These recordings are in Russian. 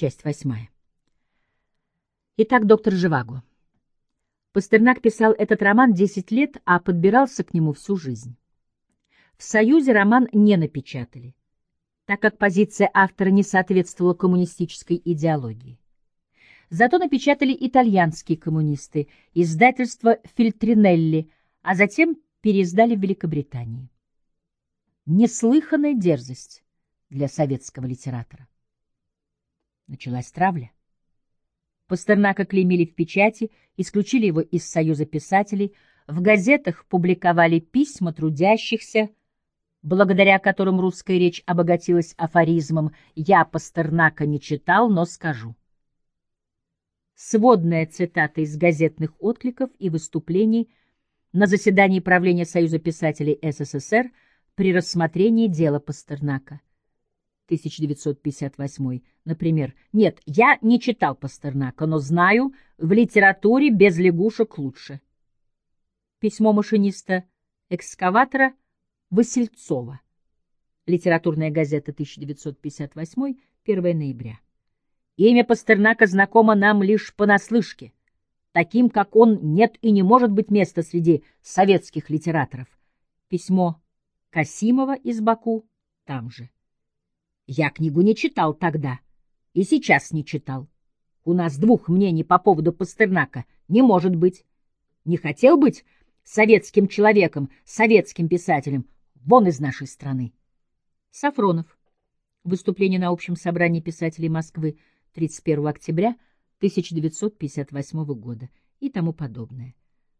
Часть восьмая. Итак, доктор Живаго. Пастернак писал этот роман 10 лет, а подбирался к нему всю жизнь. В «Союзе» роман не напечатали, так как позиция автора не соответствовала коммунистической идеологии. Зато напечатали итальянские коммунисты, издательство Фильтринелли, а затем переиздали в Великобритании. Неслыханная дерзость для советского литератора. Началась травля. Пастернака клеймили в печати, исключили его из Союза писателей, в газетах публиковали письма трудящихся, благодаря которым русская речь обогатилась афоризмом «Я Пастернака не читал, но скажу». Сводная цитата из газетных откликов и выступлений на заседании правления Союза писателей СССР при рассмотрении дела Пастернака. 1958. Например, «Нет, я не читал Пастернака, но знаю, в литературе без лягушек лучше». Письмо машиниста экскаватора Васильцова. Литературная газета 1958, 1 ноября. Имя Пастернака знакомо нам лишь понаслышке. Таким, как он, нет и не может быть места среди советских литераторов. Письмо Касимова из Баку там же. Я книгу не читал тогда и сейчас не читал. У нас двух мнений по поводу Пастернака не может быть. Не хотел быть советским человеком, советским писателем, вон из нашей страны. Сафронов. Выступление на общем собрании писателей Москвы 31 октября 1958 года и тому подобное.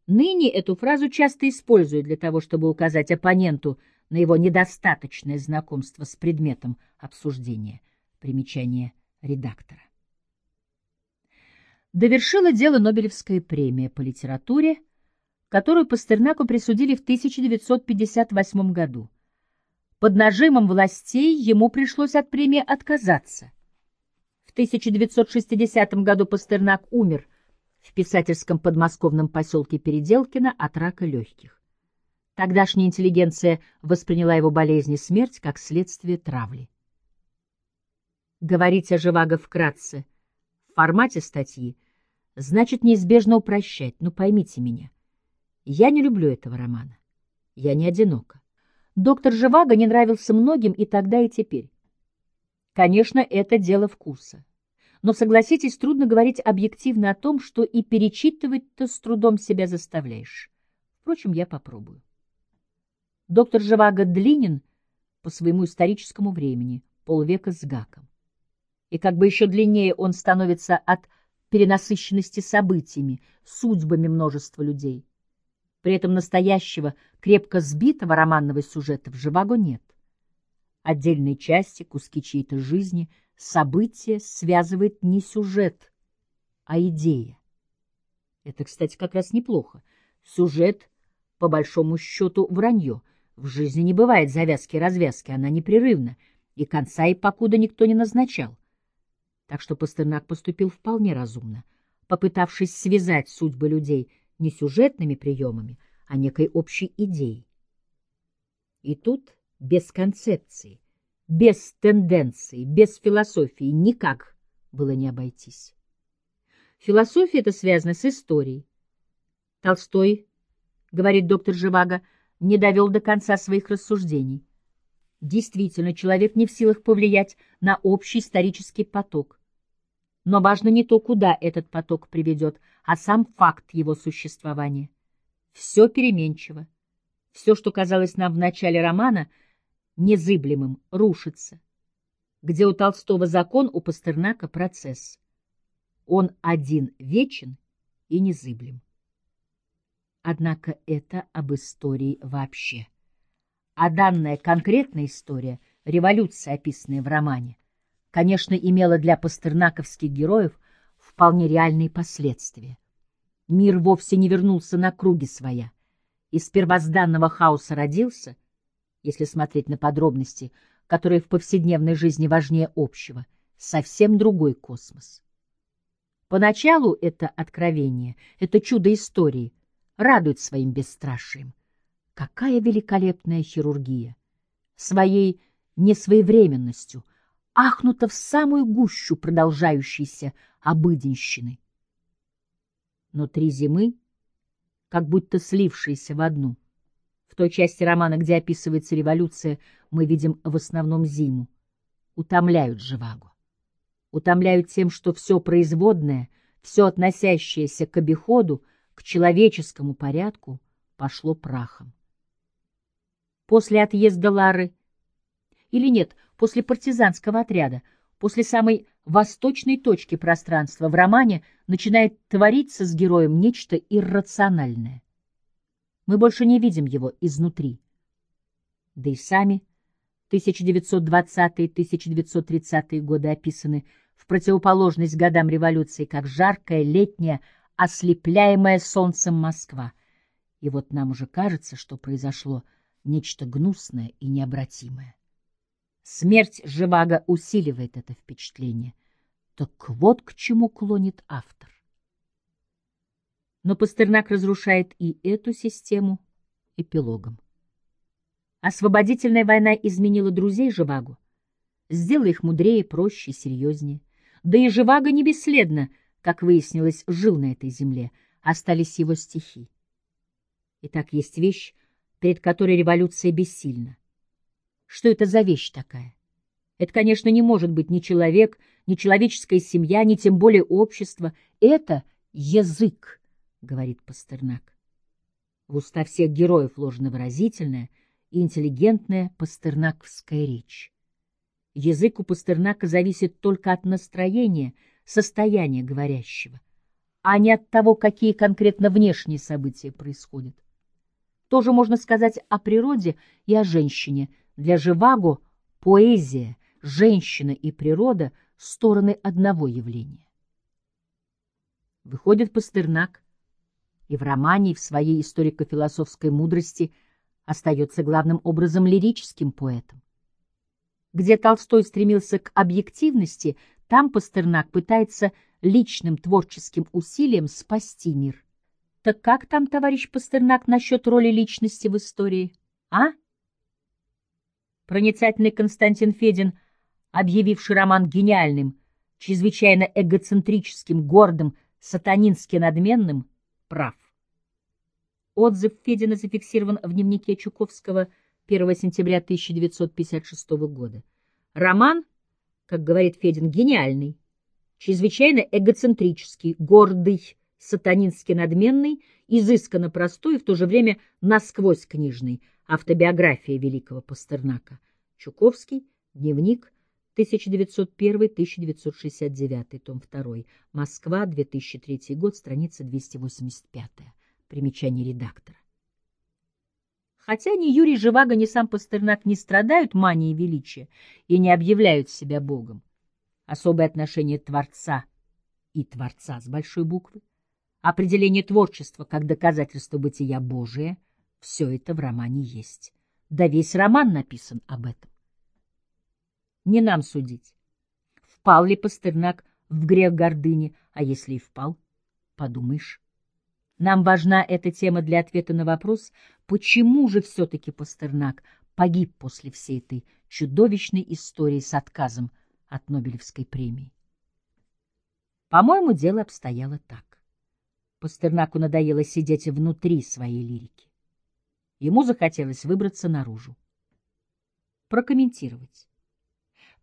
Ныне эту фразу часто используют для того, чтобы указать оппоненту на его недостаточное знакомство с предметом обсуждения. Примечание редактора. Довершила дело Нобелевская премия по литературе, которую Пастернаку присудили в 1958 году. Под нажимом властей ему пришлось от премии отказаться. В 1960 году Пастернак умер в писательском подмосковном поселке Переделкино от рака легких. Тогдашняя интеллигенция восприняла его болезнь и смерть как следствие травли. Говорить о Живаго вкратце в формате статьи значит неизбежно упрощать, но поймите меня. Я не люблю этого романа. Я не одинока. Доктор Живаго не нравился многим и тогда, и теперь. Конечно, это дело вкуса. Но, согласитесь, трудно говорить объективно о том, что и перечитывать-то с трудом себя заставляешь. Впрочем, я попробую. Доктор Живаго длинен по своему историческому времени, полвека с гаком. И как бы еще длиннее он становится от перенасыщенности событиями, судьбами множества людей. При этом настоящего, крепко сбитого романного сюжета в Живаго нет. Отдельные части, куски чьей-то жизни, события связывает не сюжет, а идея. Это, кстати, как раз неплохо. Сюжет, по большому счету, вранье — в жизни не бывает завязки и развязки, она непрерывна, и конца и покуда никто не назначал. Так что Пастернак поступил вполне разумно, попытавшись связать судьбы людей не сюжетными приемами, а некой общей идеей. И тут без концепции, без тенденции, без философии никак было не обойтись. Философия это связана с историей. Толстой, говорит доктор Живаго, — не довел до конца своих рассуждений. Действительно, человек не в силах повлиять на общий исторический поток. Но важно не то, куда этот поток приведет, а сам факт его существования. Все переменчиво. Все, что казалось нам в начале романа незыблемым, рушится. Где у Толстого закон, у Пастернака процесс. Он один вечен и незыблем. Однако это об истории вообще. А данная конкретная история, революция, описанная в романе, конечно, имела для пастернаковских героев вполне реальные последствия. Мир вовсе не вернулся на круги своя. Из первозданного хаоса родился, если смотреть на подробности, которые в повседневной жизни важнее общего, совсем другой космос. Поначалу это откровение, это чудо истории — радует своим бесстрашием. Какая великолепная хирургия! Своей несвоевременностью, ахнуто в самую гущу продолжающейся обыденщины. Но три зимы, как будто слившиеся в одну. В той части романа, где описывается революция, мы видим в основном зиму. Утомляют Живаго. Утомляют тем, что все производное, все относящееся к обиходу, к человеческому порядку, пошло прахом. После отъезда Лары, или нет, после партизанского отряда, после самой восточной точки пространства в романе начинает твориться с героем нечто иррациональное. Мы больше не видим его изнутри. Да и сами 1920-1930-е годы описаны в противоположность годам революции, как жаркая, летняя, ослепляемая солнцем Москва. И вот нам уже кажется, что произошло нечто гнусное и необратимое. Смерть Живаго усиливает это впечатление. Так вот к чему клонит автор. Но Пастернак разрушает и эту систему эпилогом. Освободительная война изменила друзей Живаго, сделала их мудрее, проще, серьезнее. Да и Живаго не бесследно, как выяснилось, жил на этой земле, остались его стихи. Итак, есть вещь, перед которой революция бессильна. Что это за вещь такая? Это, конечно, не может быть ни человек, ни человеческая семья, ни тем более общество. Это язык, говорит Пастернак. В уста всех героев вложена выразительная и интеллигентная пастернаковская речь. Язык у Пастернака зависит только от настроения, состояния говорящего, а не от того, какие конкретно внешние события происходят. Тоже можно сказать о природе и о женщине – для Живаго поэзия, женщина и природа — стороны одного явления. Выходит Пастернак, и в романе, и в своей историко-философской мудрости остается главным образом лирическим поэтом. Где Толстой стремился к объективности, там Пастернак пытается личным творческим усилием спасти мир. Так как там, товарищ Пастернак, насчет роли личности в истории, а? Проницательный Константин Федин, объявивший роман гениальным, чрезвычайно эгоцентрическим, гордым, сатанински надменным, прав. Отзыв Федина зафиксирован в дневнике Чуковского 1 сентября 1956 года. Роман, как говорит Федин, гениальный, чрезвычайно эгоцентрический, гордый, сатанински надменный, изысканно простой и в то же время насквозь книжный, Автобиография великого Пастернака. Чуковский. Дневник. 1901-1969. Том 2. Москва. 2003 год. Страница 285. Примечание редактора. Хотя ни Юрий Живаго, ни сам Пастернак не страдают манией величия и не объявляют себя Богом, особое отношение Творца и Творца с большой буквы, определение творчества как доказательство бытия Божия — все это в романе есть. Да весь роман написан об этом. Не нам судить. Впал ли Пастернак в грех гордыни, а если и впал, подумаешь. Нам важна эта тема для ответа на вопрос, почему же все-таки Пастернак погиб после всей этой чудовищной истории с отказом от Нобелевской премии. По-моему, дело обстояло так. Пастернаку надоело сидеть внутри своей лирики. Ему захотелось выбраться наружу. Прокомментировать.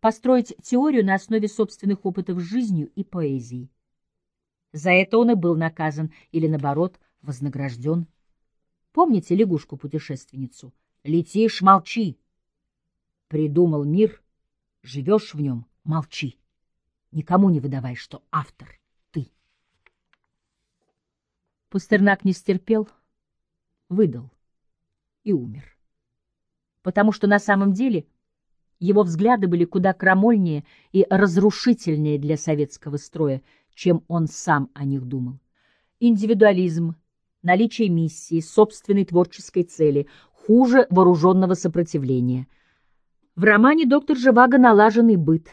Построить теорию на основе собственных опытов с жизнью и поэзией. За это он и был наказан или, наоборот, вознагражден. Помните лягушку-путешественницу? «Летишь, молчи!» Придумал мир, живешь в нем, молчи. Никому не выдавай, что автор — ты. Пастернак не стерпел, выдал и умер. Потому что на самом деле его взгляды были куда крамольнее и разрушительнее для советского строя, чем он сам о них думал. Индивидуализм, наличие миссии, собственной творческой цели хуже вооруженного сопротивления. В романе «Доктор Живаго» налаженный быт,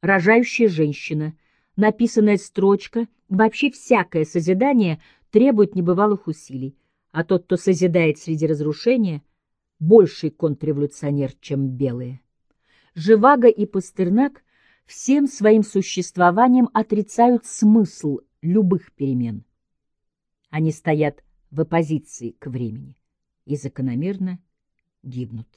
рожающая женщина, написанная строчка, вообще всякое созидание требует небывалых усилий а тот, кто созидает среди разрушения, больший контрреволюционер, чем белые. Живаго и Пастернак всем своим существованием отрицают смысл любых перемен. Они стоят в оппозиции к времени и закономерно гибнут.